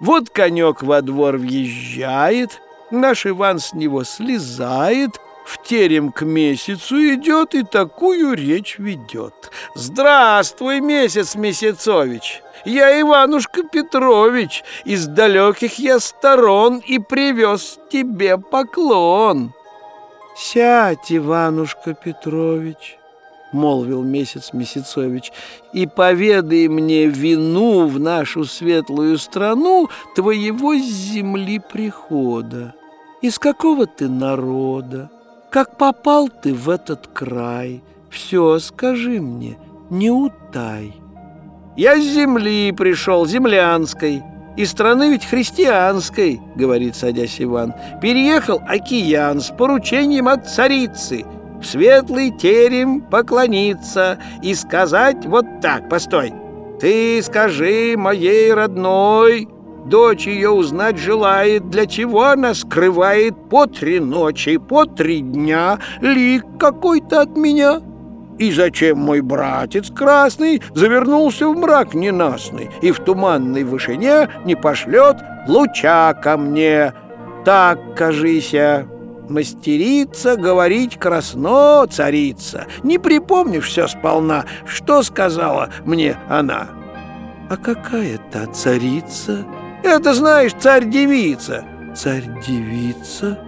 Вот конек во двор въезжает, наш Иван с него слезает, в терем к месяцу идет и такую речь ведет. «Здравствуй, месяц Месяцович! Я Иванушка Петрович, из далеких я сторон и привез тебе поклон». «Сядь, Иванушка Петрович!» Молвил месяц Месяцович, и поведай мне вину в нашу светлую страну твоего с земли прихода. Из какого ты народа? Как попал ты в этот край? Все скажи мне, не утай. Я с земли пришел, землянской, из страны ведь христианской, говорит, садясь Иван. Переехал океан с поручением от царицы — в светлый терем поклониться и сказать вот так, постой, ты скажи моей родной, дочь ее узнать желает, для чего она скрывает по три ночи, по три дня лик какой-то от меня». И зачем мой братец красный завернулся в мрак ненастный и в туманной вышине не пошлет луча ко мне? Так, кажися, Мастерица говорить красно, царица. Не припомнишь все сполна, что сказала мне она. А какая та царица? Это, знаешь, царь-девица. Царь-девица?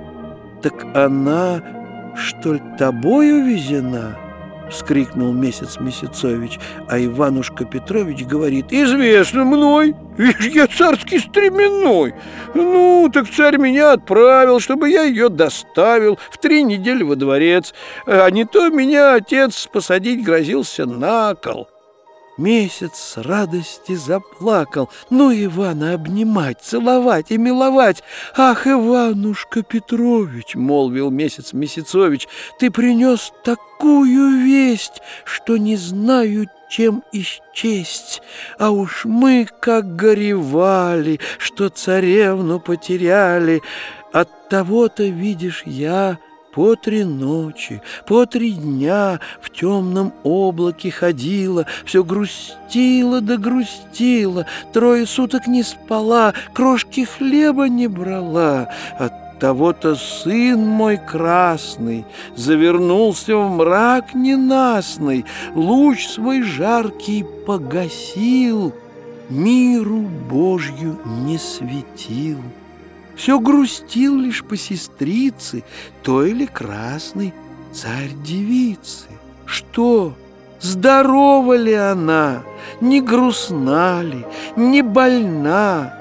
Так она, что ли, тобой увезена? — вскрикнул месяц Месяцович, а Иванушка Петрович говорит, «Известно мной, видишь, я царский стременной. Ну, так царь меня отправил, чтобы я ее доставил в три недели во дворец, а не то меня отец посадить грозился на кол». Месяц радости заплакал. Ну, Ивана обнимать, целовать и миловать. «Ах, Иванушка Петрович!» — молвил месяц Месяцович. «Ты принес такую весть, что не знаю, чем исчесть. А уж мы как горевали, что царевну потеряли. От того-то, видишь, я по три ночи, по три дня в темном облаке ходила, все грустила да грустила, трое суток не спала, крошки хлеба не брала. От того-то сын мой красный завернулся в мрак ненастный, луч свой жаркий погасил, миру Божью не светил все грустил лишь по сестрице, той или красной царь-девицы. Что, здорова ли она, не грустна ли, не больна?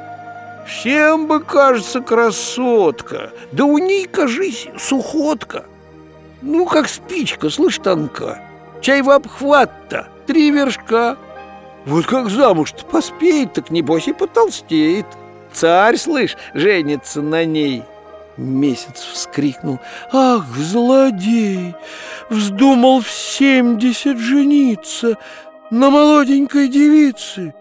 Всем бы кажется красотка, да у ней, кажись, сухотка. Ну, как спичка, слышь, тонка, чай в обхват-то, три вершка. Вот как замуж-то поспеет, так небось и потолстеет. Царь, слышь, женится на ней. Месяц вскрикнул. Ах, злодей! Вздумал в семьдесят жениться на молоденькой девице.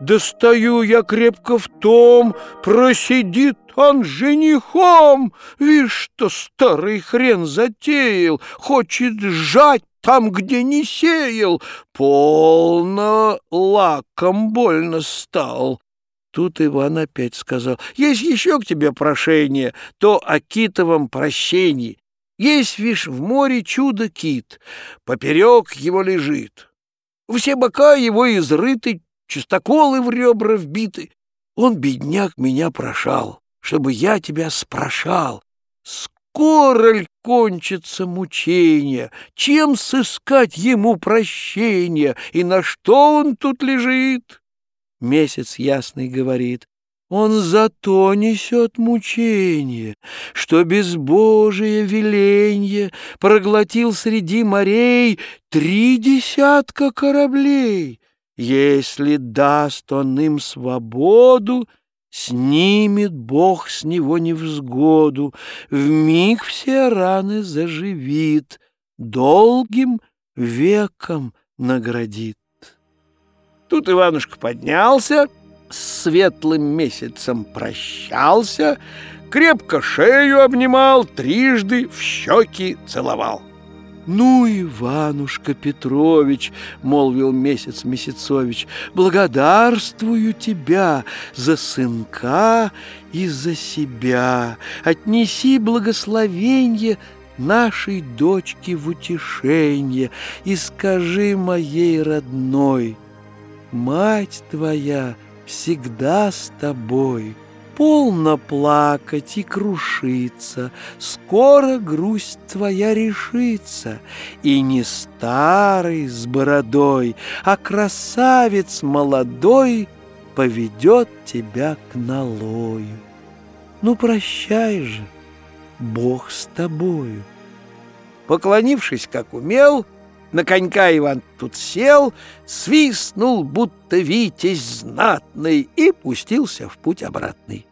Достаю я крепко в том, просидит он женихом. Вишь, что старый хрен затеял, хочет сжать там, где не сеял. Полно лаком больно стал. Тут Иван опять сказал, «Есть еще к тебе прошение, то о китовом прощении. Есть, вишь, в море чудо-кит, поперек его лежит. Все бока его изрыты, чистоколы в ребра вбиты. Он, бедняк, меня прошал, чтобы я тебя спрошал. Скоро ль кончится мучение? Чем сыскать ему прощение? И на что он тут лежит?» Месяц ясный говорит, он зато несет мучение, что безбожие веленье проглотил среди морей три десятка кораблей. Если даст он им свободу, снимет Бог с него невзгоду, в миг все раны заживит, долгим веком наградит. Тут Иванушка поднялся, с светлым месяцем прощался, крепко шею обнимал, трижды в щеки целовал. «Ну, Иванушка Петрович», — молвил месяц Месяцович, «благодарствую тебя за сынка и за себя. Отнеси благословенье нашей дочке в утешение и скажи моей родной, мать твоя всегда с тобой». Полно плакать и крушиться, Скоро грусть твоя решится, И не старый с бородой, А красавец молодой Поведет тебя к налою. Ну, прощай же, Бог с тобою. Поклонившись, как умел, на конька Иван тут сел, свистнул, будто витязь знатный, и пустился в путь обратный.